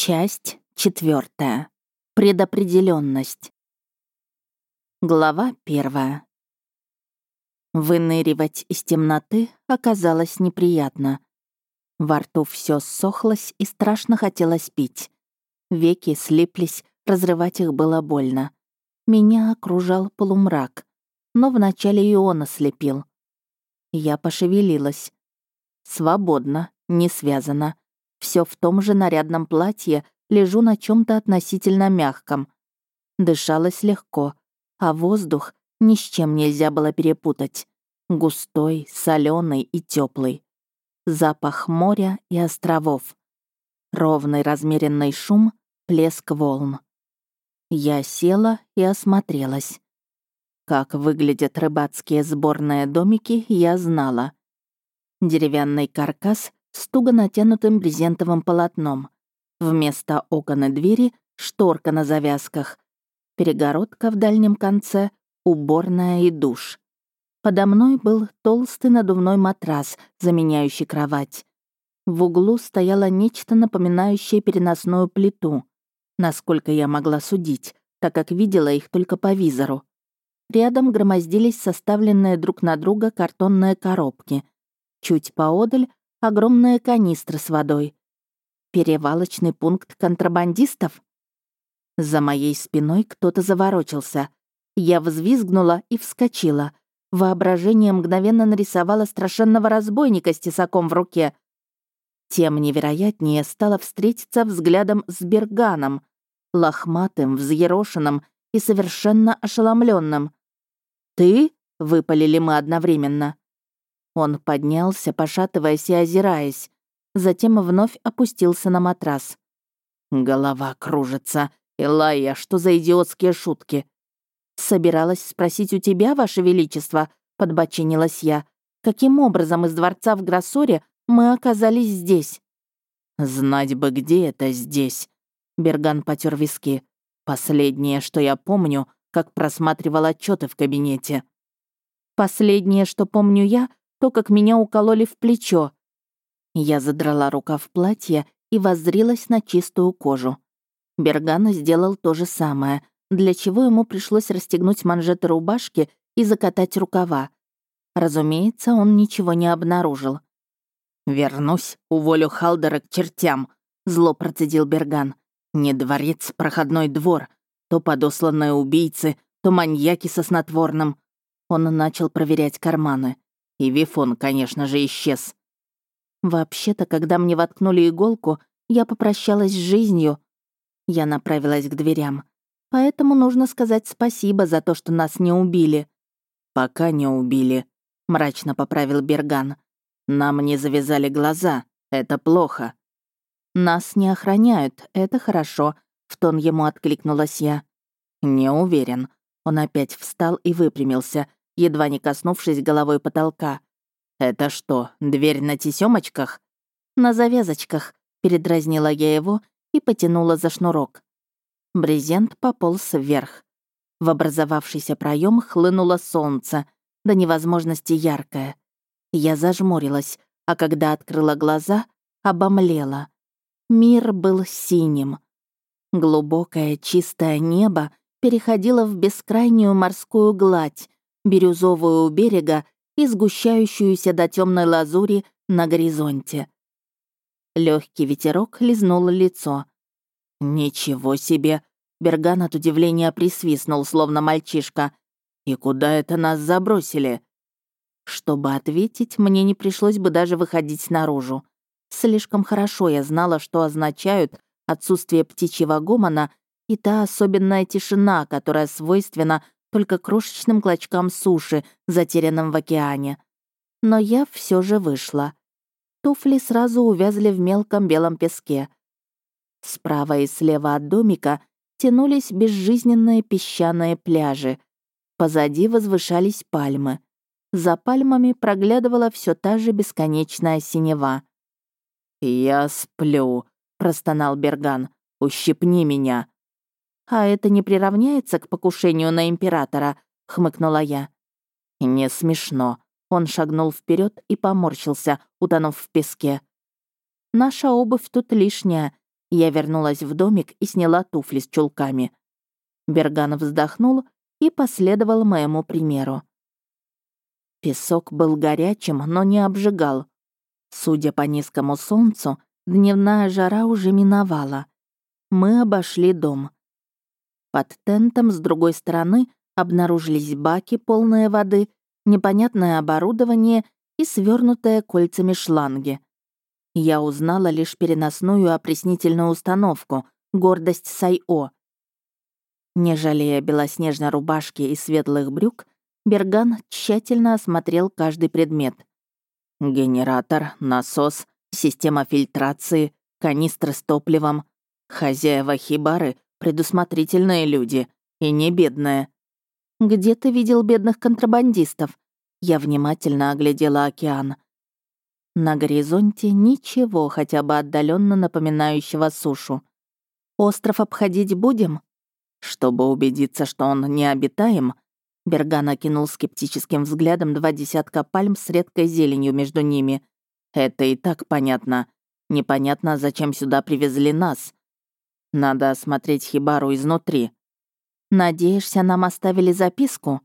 Часть четвертая. Предопределенность. Глава первая. Выныривать из темноты оказалось неприятно. Во рту все ссохлось и страшно хотелось пить. Веки слиплись, разрывать их было больно. Меня окружал полумрак, но вначале и он ослепил. Я пошевелилась. Свободно, не связано. Все в том же нарядном платье, лежу на чем то относительно мягком. Дышалось легко, а воздух ни с чем нельзя было перепутать. Густой, соленый и теплый. Запах моря и островов. Ровный размеренный шум, плеск волн. Я села и осмотрелась. Как выглядят рыбацкие сборные домики, я знала. Деревянный каркас с туго натянутым брезентовым полотном. Вместо окон и двери — шторка на завязках. Перегородка в дальнем конце, уборная и душ. Подо мной был толстый надувной матрас, заменяющий кровать. В углу стояло нечто напоминающее переносную плиту. Насколько я могла судить, так как видела их только по визору. Рядом громоздились составленные друг на друга картонные коробки. Чуть поодаль огромная канистра с водой. Перевалочный пункт контрабандистов? За моей спиной кто-то заворочился. Я взвизгнула и вскочила. Воображение мгновенно нарисовало страшенного разбойника с тесаком в руке. Тем невероятнее стало встретиться взглядом с Берганом, лохматым, взъерошенным и совершенно ошеломленным. «Ты?» — выпалили мы одновременно. Он поднялся, пошатываясь и озираясь. Затем вновь опустился на матрас. Голова кружится. Элайя, что за идиотские шутки? Собиралась спросить у тебя, Ваше Величество, подбочинилась я. Каким образом из дворца в Гроссоре мы оказались здесь? Знать бы, где это здесь. Берган потер виски. Последнее, что я помню, как просматривал отчеты в кабинете. Последнее, что помню я, то, как меня укололи в плечо. Я задрала рукав платья и воззрилась на чистую кожу. Бергана сделал то же самое, для чего ему пришлось расстегнуть манжеты рубашки и закатать рукава. Разумеется, он ничего не обнаружил. «Вернусь, уволю Халдера к чертям», — зло процедил Берган. «Не дворец, проходной двор. То подосланные убийцы, то маньяки со снотворным». Он начал проверять карманы. И Вифон, конечно же, исчез. Вообще-то, когда мне воткнули иголку, я попрощалась с жизнью. Я направилась к дверям. Поэтому нужно сказать спасибо за то, что нас не убили. «Пока не убили», — мрачно поправил Берган. «Нам не завязали глаза. Это плохо». «Нас не охраняют. Это хорошо», — в тон ему откликнулась я. «Не уверен». Он опять встал и выпрямился, едва не коснувшись головой потолка. «Это что, дверь на тесёмочках?» «На завязочках», — передразнила я его и потянула за шнурок. Брезент пополз вверх. В образовавшийся проем хлынуло солнце, до невозможности яркое. Я зажмурилась, а когда открыла глаза, обомлела. Мир был синим. Глубокое чистое небо переходило в бескрайнюю морскую гладь, бирюзовую у берега и сгущающуюся до темной лазури на горизонте. Легкий ветерок лизнул лицо. «Ничего себе!» Берган от удивления присвистнул, словно мальчишка. «И куда это нас забросили?» Чтобы ответить, мне не пришлось бы даже выходить наружу. Слишком хорошо я знала, что означают отсутствие птичьего гомона и та особенная тишина, которая свойственна только крошечным клочкам суши, затерянным в океане. Но я все же вышла. Туфли сразу увязли в мелком белом песке. Справа и слева от домика тянулись безжизненные песчаные пляжи. Позади возвышались пальмы. За пальмами проглядывала все та же бесконечная синева. «Я сплю», — простонал Берган. «Ущипни меня». «А это не приравняется к покушению на императора?» — хмыкнула я. «Не смешно». Он шагнул вперед и поморщился, утонув в песке. «Наша обувь тут лишняя. Я вернулась в домик и сняла туфли с чулками. Берган вздохнул и последовал моему примеру. Песок был горячим, но не обжигал. Судя по низкому солнцу, дневная жара уже миновала. Мы обошли дом. Под тентом с другой стороны обнаружились баки, полные воды, непонятное оборудование и свернутые кольцами шланги. Я узнала лишь переносную опреснительную установку «Гордость Сайо». Не жалея белоснежной рубашки и светлых брюк, Берган тщательно осмотрел каждый предмет. Генератор, насос, система фильтрации, канистры с топливом. Хозяева хибары — предусмотрительные люди, и не бедные. «Где ты видел бедных контрабандистов?» Я внимательно оглядела океан. На горизонте ничего хотя бы отдаленно напоминающего сушу. «Остров обходить будем?» Чтобы убедиться, что он необитаем, Берган окинул скептическим взглядом два десятка пальм с редкой зеленью между ними. «Это и так понятно. Непонятно, зачем сюда привезли нас. Надо осмотреть Хибару изнутри». «Надеешься, нам оставили записку?»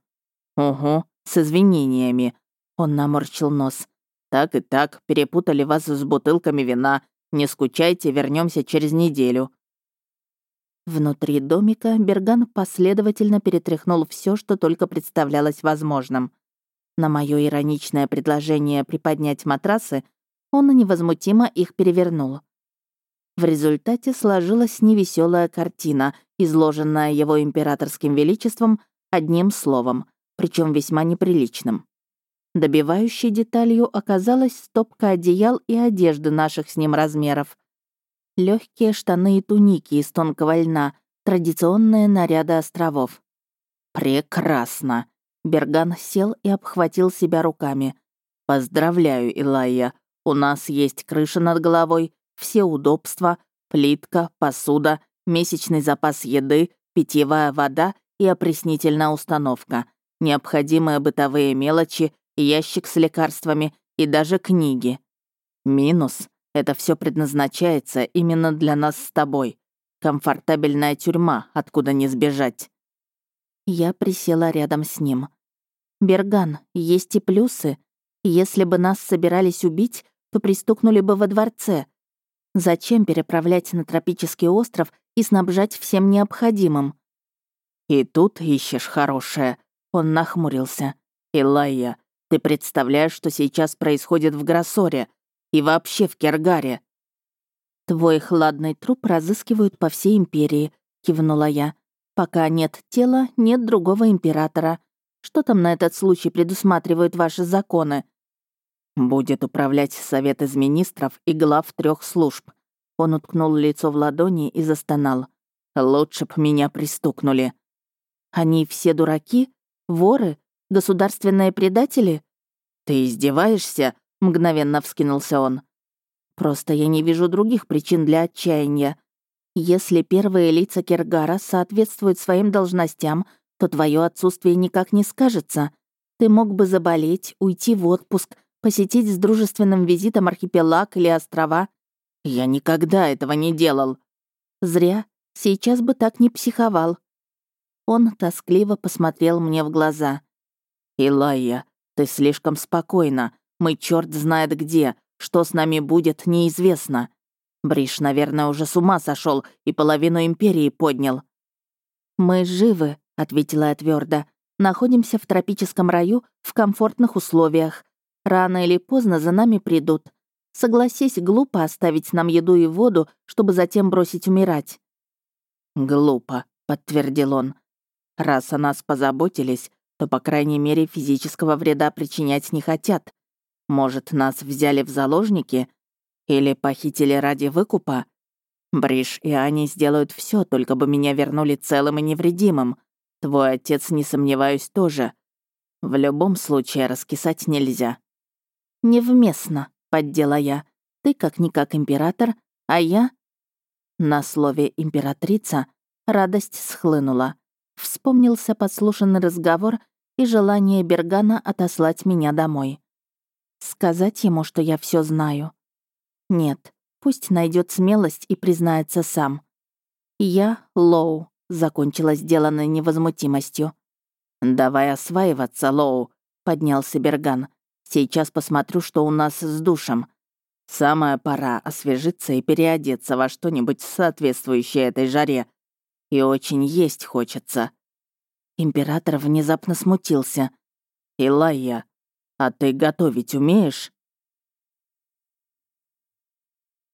«Угу, с извинениями». Он наморщил нос. «Так и так, перепутали вас с бутылками вина. Не скучайте, вернемся через неделю». Внутри домика Берган последовательно перетряхнул все, что только представлялось возможным. На мое ироничное предложение приподнять матрасы он невозмутимо их перевернул. В результате сложилась невеселая картина, изложенная его императорским величеством одним словом, причем весьма неприличным. Добивающей деталью оказалась стопка одеял и одежды наших с ним размеров легкие штаны и туники из тонкого льна, традиционные наряды островов. «Прекрасно!» Берган сел и обхватил себя руками. «Поздравляю, Илайя. У нас есть крыша над головой, все удобства, плитка, посуда, месячный запас еды, питьевая вода и опреснительная установка, необходимые бытовые мелочи, ящик с лекарствами и даже книги. Минус это все предназначается именно для нас с тобой. Комфортабельная тюрьма, откуда не сбежать». Я присела рядом с ним. «Берган, есть и плюсы. Если бы нас собирались убить, то пристукнули бы во дворце. Зачем переправлять на тропический остров и снабжать всем необходимым?» «И тут ищешь хорошее», — он нахмурился. «Илайя, ты представляешь, что сейчас происходит в Гроссоре? И вообще в Кергаре». «Твой хладный труп разыскивают по всей империи», — кивнула я. «Пока нет тела, нет другого императора. Что там на этот случай предусматривают ваши законы?» «Будет управлять совет из министров и глав трех служб». Он уткнул лицо в ладони и застонал. «Лучше б меня пристукнули». «Они все дураки? Воры? Государственные предатели?» «Ты издеваешься?» Мгновенно вскинулся он. «Просто я не вижу других причин для отчаяния. Если первые лица Кергара соответствуют своим должностям, то твое отсутствие никак не скажется. Ты мог бы заболеть, уйти в отпуск, посетить с дружественным визитом архипелаг или острова. Я никогда этого не делал. Зря. Сейчас бы так не психовал. Он тоскливо посмотрел мне в глаза. «Илайя, ты слишком спокойна. Мы черт знает где. Что с нами будет, неизвестно. Бриш, наверное, уже с ума сошел и половину империи поднял. Мы живы, ответила я твердо. Находимся в тропическом раю в комфортных условиях. Рано или поздно за нами придут. Согласись, глупо оставить нам еду и воду, чтобы затем бросить умирать. Глупо, подтвердил он. Раз о нас позаботились, то, по крайней мере, физического вреда причинять не хотят. Может, нас взяли в заложники? Или похитили ради выкупа? Бриш и Ани сделают все, только бы меня вернули целым и невредимым. Твой отец, не сомневаюсь, тоже. В любом случае раскисать нельзя. Невместно, поддела я. Ты как-никак император, а я... На слове «императрица» радость схлынула. Вспомнился подслушанный разговор и желание Бергана отослать меня домой. Сказать ему, что я все знаю? Нет, Пусть найдет смелость и признается сам. Я Лоу, закончила сделанной невозмутимостью. «Давай осваиваться, Лоу», — поднялся Берган. «Сейчас посмотрю, что у нас с душем. Самая пора освежиться и переодеться во что-нибудь соответствующее этой жаре. И очень есть хочется». Император внезапно смутился. «Илайя, а ты готовить умеешь?»